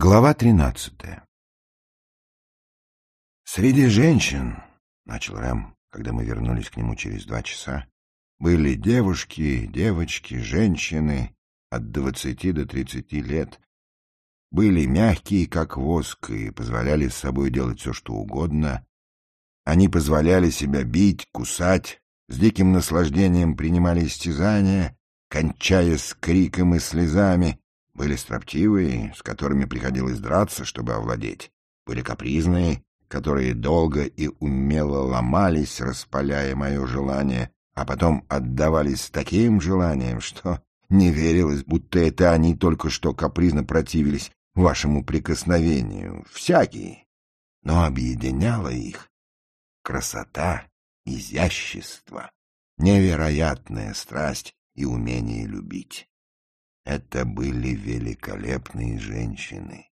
Глава тринадцатая Среди женщин, — начал Рэм, когда мы вернулись к нему через два часа, — были девушки, девочки, женщины от двадцати до тридцати лет. Были мягкие, как воск, и позволяли с собой делать все, что угодно. Они позволяли себя бить, кусать, с диким наслаждением принимали истязания, кончая с криком и слезами, были строптивые, с которыми приходилось драться, чтобы овладеть. Были капризные, которые долго и умело ломались, распаляя мое желание, а потом отдавались таким желанием, что не верилось, будто это они только что капризно противились вашему прикосновению. Всякие. Но объединяла их красота, изящество, невероятная страсть и умение любить. Это были великолепные женщины.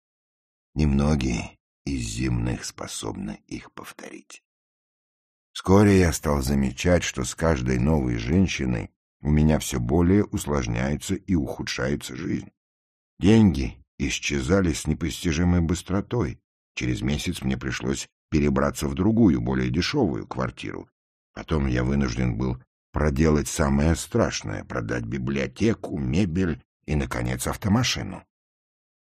Немногие из земных способны их повторить. Вскоре я стал замечать, что с каждой новой женщиной у меня все более усложняется и ухудшается жизнь. Деньги исчезали с непостижимой быстротой. Через месяц мне пришлось перебраться в другую, более дешевую квартиру. Потом я вынужден был проделать самое страшное — продать библиотеку, мебель и, наконец, автомашину.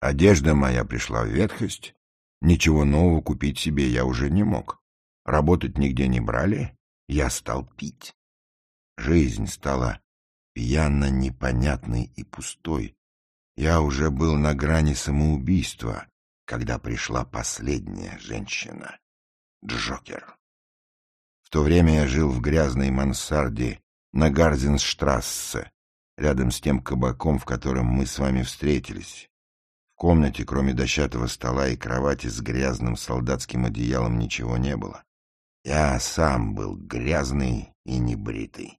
Одежда моя пришла в ветхость, ничего нового купить себе я уже не мог. Работать нигде не брали, я стал пить. Жизнь стала пьяно непонятной и пустой. Я уже был на грани самоубийства, когда пришла последняя женщина — Джокер. В то время я жил в грязной мансарде на Гарденштрассе, рядом с тем кабаком, в котором мы с вами встретились. В комнате, кроме дощатого стола и кровати с грязным солдатским одеялом, ничего не было. Я сам был грязный и небритый.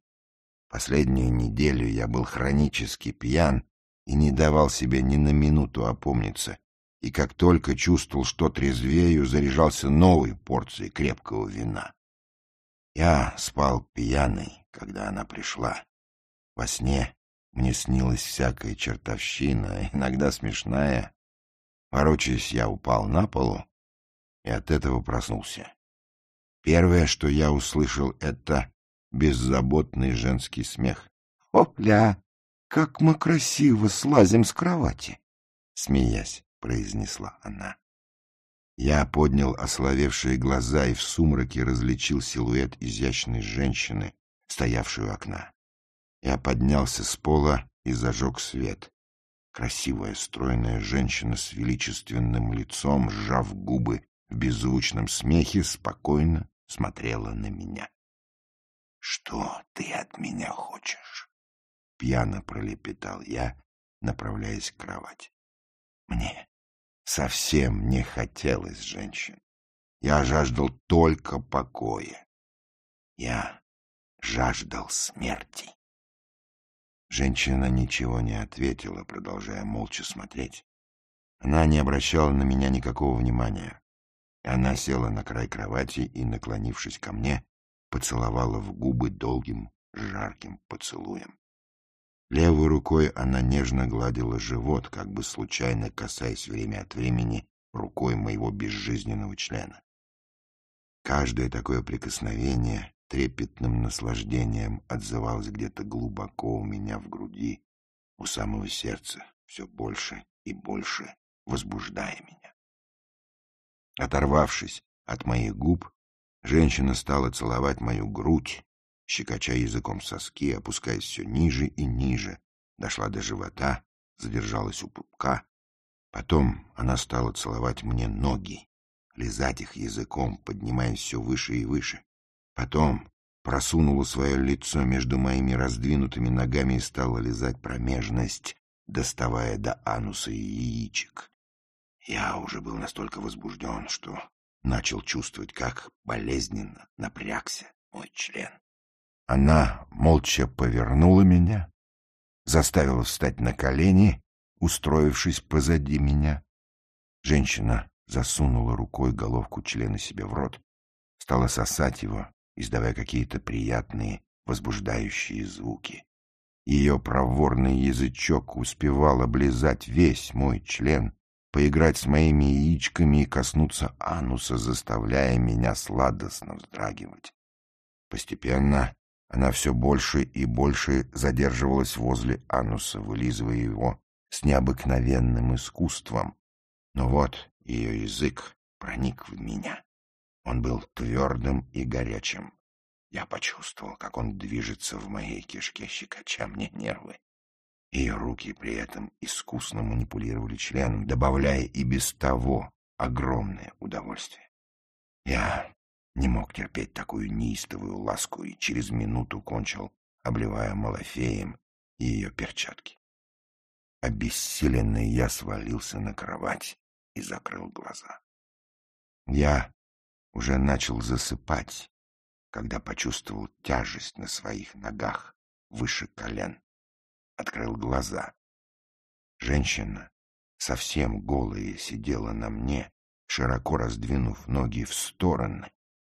Последнюю неделю я был хронически пьян и не давал себе ни на минуту опомниться, и как только чувствовал, что трезвею, заряжался новой порцией крепкого вина. Я спал пьяный, когда она пришла. Во сне мне снилась всякая чертовщина, иногда смешная. Ворочаясь, я упал на полу и от этого проснулся. Первое, что я услышал, это беззаботный женский смех. «Опля! Как мы красиво слазим с кровати!» Смеясь, произнесла она. Я поднял ословевшие глаза и в сумраке различил силуэт изящной женщины, стоявшей у окна. Я поднялся с пола и зажег свет. Красивая, стройная женщина с величественным лицом, сжав губы в беззвучном смехе, спокойно смотрела на меня. — Что ты от меня хочешь? — пьяно пролепетал я, направляясь к кровати. Мне совсем не хотелось женщин. Я жаждал только покоя. Я жаждал смерти. Женщина ничего не ответила, продолжая молча смотреть. Она не обращала на меня никакого внимания. Она села на край кровати и, наклонившись ко мне, поцеловала в губы долгим, жарким поцелуем. Левой рукой она нежно гладила живот, как бы случайно касаясь время от времени рукой моего безжизненного члена. Каждое такое прикосновение трепетным наслаждением отзывалось где-то глубоко у меня в груди, у самого сердца, все больше и больше возбуждая меня. Оторвавшись от моих губ, женщина стала целовать мою грудь, щекоча языком соски, опускаясь все ниже и ниже, дошла до живота, задержалась у пупка. Потом она стала целовать мне ноги, лизать их языком, поднимаясь все выше и выше. Потом просунула свое лицо между моими раздвинутыми ногами и стала лизать промежность, доставая до ануса и яичек. Я уже был настолько возбужден, что начал чувствовать, как болезненно напрягся мой член. Она молча повернула меня, заставила встать на колени, устроившись позади меня. Женщина засунула рукой головку члена себе в рот, стала сосать его, издавая какие-то приятные, возбуждающие звуки. Ее проворный язычок успевал облизать весь мой член, поиграть с моими яичками и коснуться ануса, заставляя меня сладостно вздрагивать. Постепенно она все больше и больше задерживалась возле ануса, вылизывая его с необыкновенным искусством. Но вот ее язык проник в меня. Он был твердым и горячим. Я почувствовал, как он движется в моей кишке, щекоча мне нервы. Ее руки при этом искусно манипулировали членом, добавляя и без того огромное удовольствие. Я не мог терпеть такую неистовую ласку и через минуту кончил, обливая малафеем ее перчатки. Обессиленный я свалился на кровать и закрыл глаза. Я уже начал засыпать, когда почувствовал тяжесть на своих ногах выше колен. Открыл глаза. Женщина, совсем голая, сидела на мне, широко раздвинув ноги в стороны,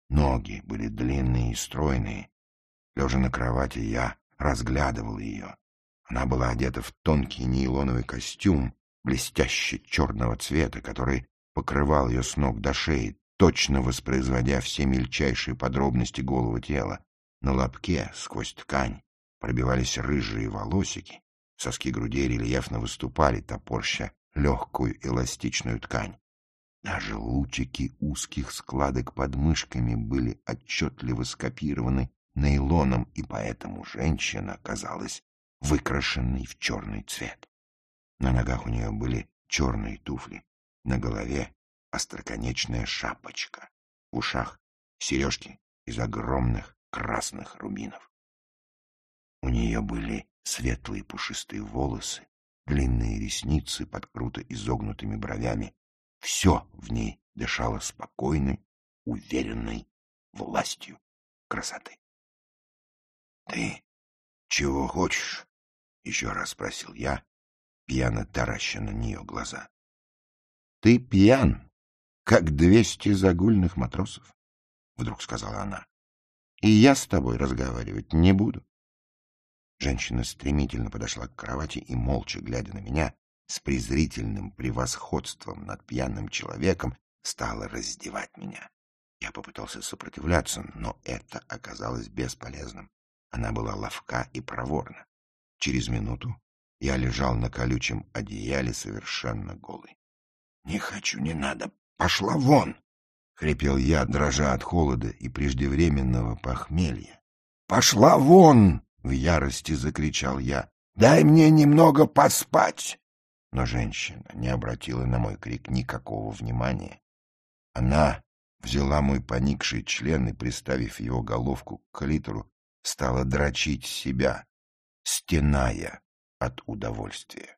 Ноги были длинные и стройные. Лежа на кровати, я разглядывал ее. Она была одета в тонкий нейлоновый костюм, блестящий черного цвета, который покрывал ее с ног до шеи, точно воспроизводя все мельчайшие подробности голого тела. На лобке, сквозь ткань, пробивались рыжие волосики, соски грудей рельефно выступали, топорща легкую эластичную ткань. Даже лучики узких складок под мышками были отчетливо скопированы нейлоном, и поэтому женщина казалась выкрашенной в черный цвет. На ногах у нее были черные туфли, на голове остроконечная шапочка, в ушах сережки из огромных красных рубинов. У нее были светлые пушистые волосы, длинные ресницы под круто изогнутыми бровями, все в ней дышало спокойной, уверенной властью красоты. — Ты чего хочешь? — еще раз спросил я, пьяно тараща на нее глаза. — Ты пьян, как двести загульных матросов, — вдруг сказала она. — И я с тобой разговаривать не буду. Женщина стремительно подошла к кровати и, молча глядя на меня, с презрительным превосходством над пьяным человеком стала раздевать меня. Я попытался сопротивляться, но это оказалось бесполезным. Она была ловка и проворна. Через минуту я лежал на колючем одеяле совершенно голый. — Не хочу, не надо, пошла вон! — хрипел я, дрожа от холода и преждевременного похмелья. — Пошла вон! — в ярости закричал я. — Дай мне немного поспать! Но женщина не обратила на мой крик никакого внимания. Она взяла мой поникший член и, приставив его головку к клитору, стала дрочить себя, стеная от удовольствия.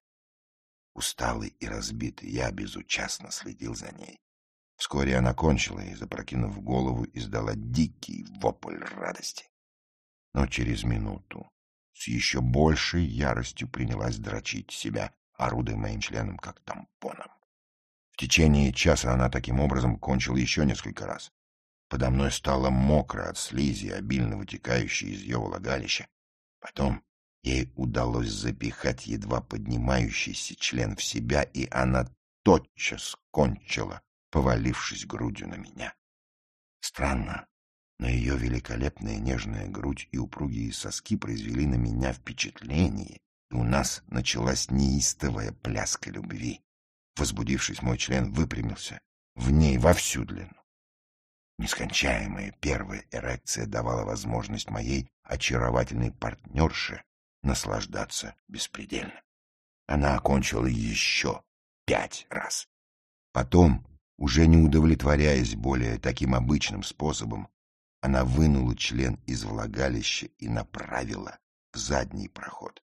Усталый и разбитый, я безучастно следил за ней. Вскоре она кончила и, запрокинув голову, издала дикий вопль радости. Но через минуту с еще большей яростью принялась дрочить себя, орудуя моим членом как тампоном. В течение часа она таким образом кончила еще несколько раз. Подо мной стало мокро от слизи, обильно вытекающей из ее влагалища. Потом ей удалось запихать едва поднимающийся член в себя, и она тотчас кончила, повалившись грудью на меня. Странно, но ее великолепная нежная грудь и упругие соски произвели на меня впечатление, и у нас началась неистовая пляска любви. Возбудившись, мой член выпрямился в ней во всю длину. Нескончаемая первая эрекция давала возможность моей очаровательной партнерше наслаждаться беспредельно. Она окончила еще пять раз. Потом, уже не удовлетворяясь более таким обычным способом, она вынула член из влагалища и направила в задний проход.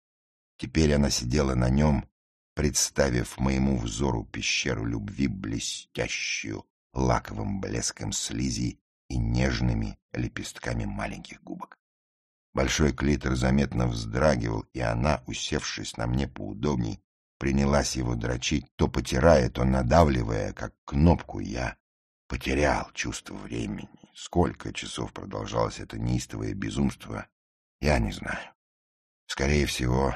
Теперь она сидела на нем, представив моему взору пещеру любви, блестящую лаковым блеском слизи и нежными лепестками маленьких губок. Большой клитор заметно вздрагивал, и она, усевшись на мне поудобней, принялась его дрочить, то потирая, то надавливая, как кнопку я потерял чувство времени. Сколько часов продолжалось это неистовое безумство, я не знаю. Скорее всего,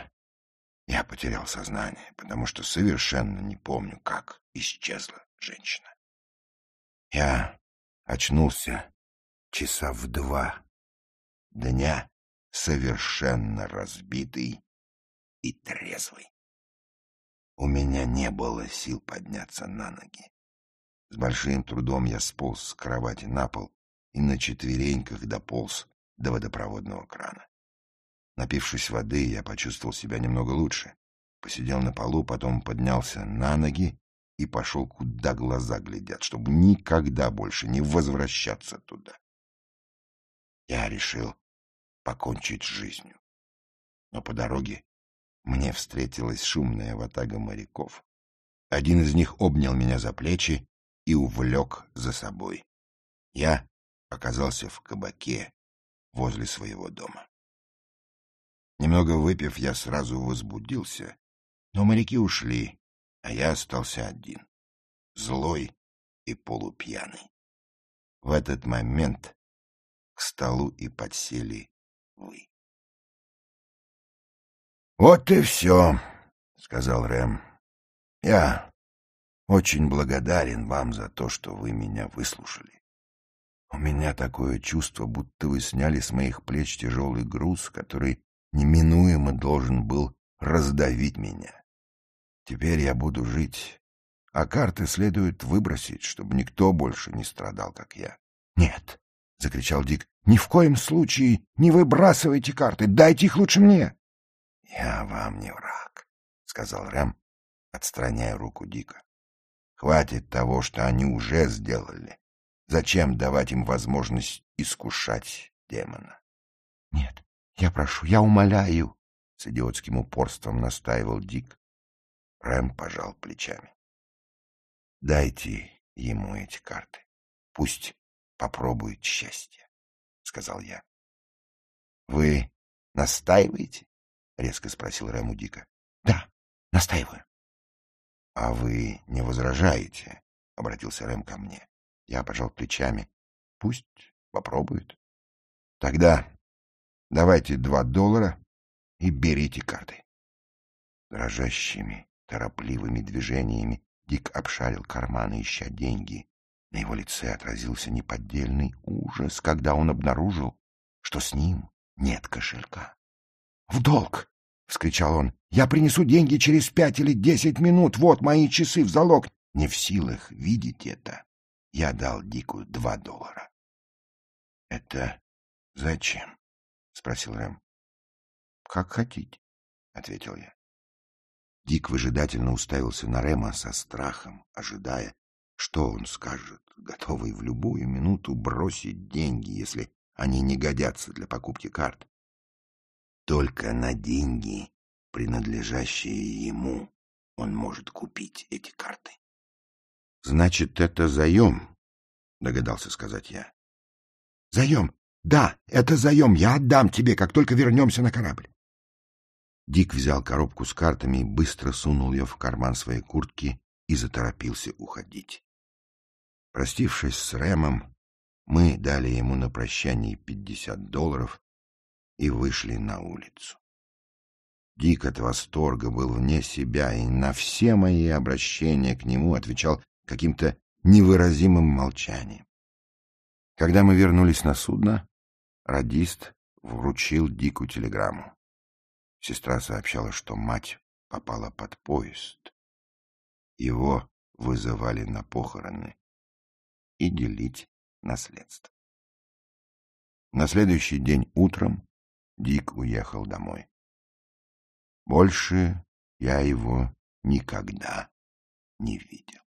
Я потерял сознание, потому что совершенно не помню, как исчезла женщина. Я очнулся часа в два дня, совершенно разбитый и трезвый. У меня не было сил подняться на ноги. С большим трудом я сполз с кровати на пол и на четвереньках дополз до водопроводного крана. Напившись воды, я почувствовал себя немного лучше. Посидел на полу, потом поднялся на ноги и пошел, куда глаза глядят, чтобы никогда больше не возвращаться туда. Я решил покончить с жизнью. Но по дороге мне встретилась шумная ватага моряков. Один из них обнял меня за плечи и увлек за собой. Я оказался в кабаке возле своего дома. Немного выпив, я сразу возбудился, но моряки ушли, а я остался один, злой и полупьяный. В этот момент к столу и подсели вы. «Вот и все», — сказал Рэм. «Я очень благодарен вам за то, что вы меня выслушали. У меня такое чувство, будто вы сняли с моих плеч тяжелый груз, который неминуемо должен был раздавить меня. Теперь я буду жить, а карты следует выбросить, чтобы никто больше не страдал, как я». «Нет», — закричал Дик, — «ни в коем случае не выбрасывайте карты, дайте их лучше мне». — Я вам не враг, — сказал Рэм, отстраняя руку Дика. — Хватит того, что они уже сделали. Зачем давать им возможность искушать демона? — Нет, я прошу, я умоляю, — с идиотским упорством настаивал Дик. Рэм пожал плечами. — Дайте ему эти карты. Пусть попробует счастье, — сказал я. — Вы настаиваете? — резко спросил Рэму Дика. — Да, настаиваю. — А вы не возражаете? — обратился Рэм ко мне. Я пожал плечами. — Пусть попробует. — Тогда давайте два доллара и берите карты. Дрожащими, торопливыми движениями Дик обшарил карманы, ища деньги. На его лице отразился неподдельный ужас, когда он обнаружил, что с ним нет кошелька. — В долг! — вскричал он. — Я принесу деньги через пять или десять минут. Вот мои часы в залог. Не в силах видеть это. Я дал Дику два доллара. — Это зачем? — спросил Рэм. — Как хотите, — ответил я. Дик выжидательно уставился на Рема со страхом, ожидая, что он скажет, готовый в любую минуту бросить деньги, если они не годятся для покупки карт. Только на деньги, принадлежащие ему, он может купить эти карты. — Значит, это заем, — догадался сказать я. — Заем? Да, это заем. Я отдам тебе, как только вернемся на корабль. Дик взял коробку с картами и быстро сунул ее в карман своей куртки и заторопился уходить. Простившись с Рэмом, мы дали ему на прощание пятьдесят долларов и вышли на улицу. Дик от восторга был вне себя и на все мои обращения к нему отвечал каким-то невыразимым молчанием. Когда мы вернулись на судно, радист вручил Дику телеграмму. Сестра сообщала, что мать попала под поезд. Его вызывали на похороны и делить наследство. На следующий день утром Дик уехал домой. Больше я его никогда не видел.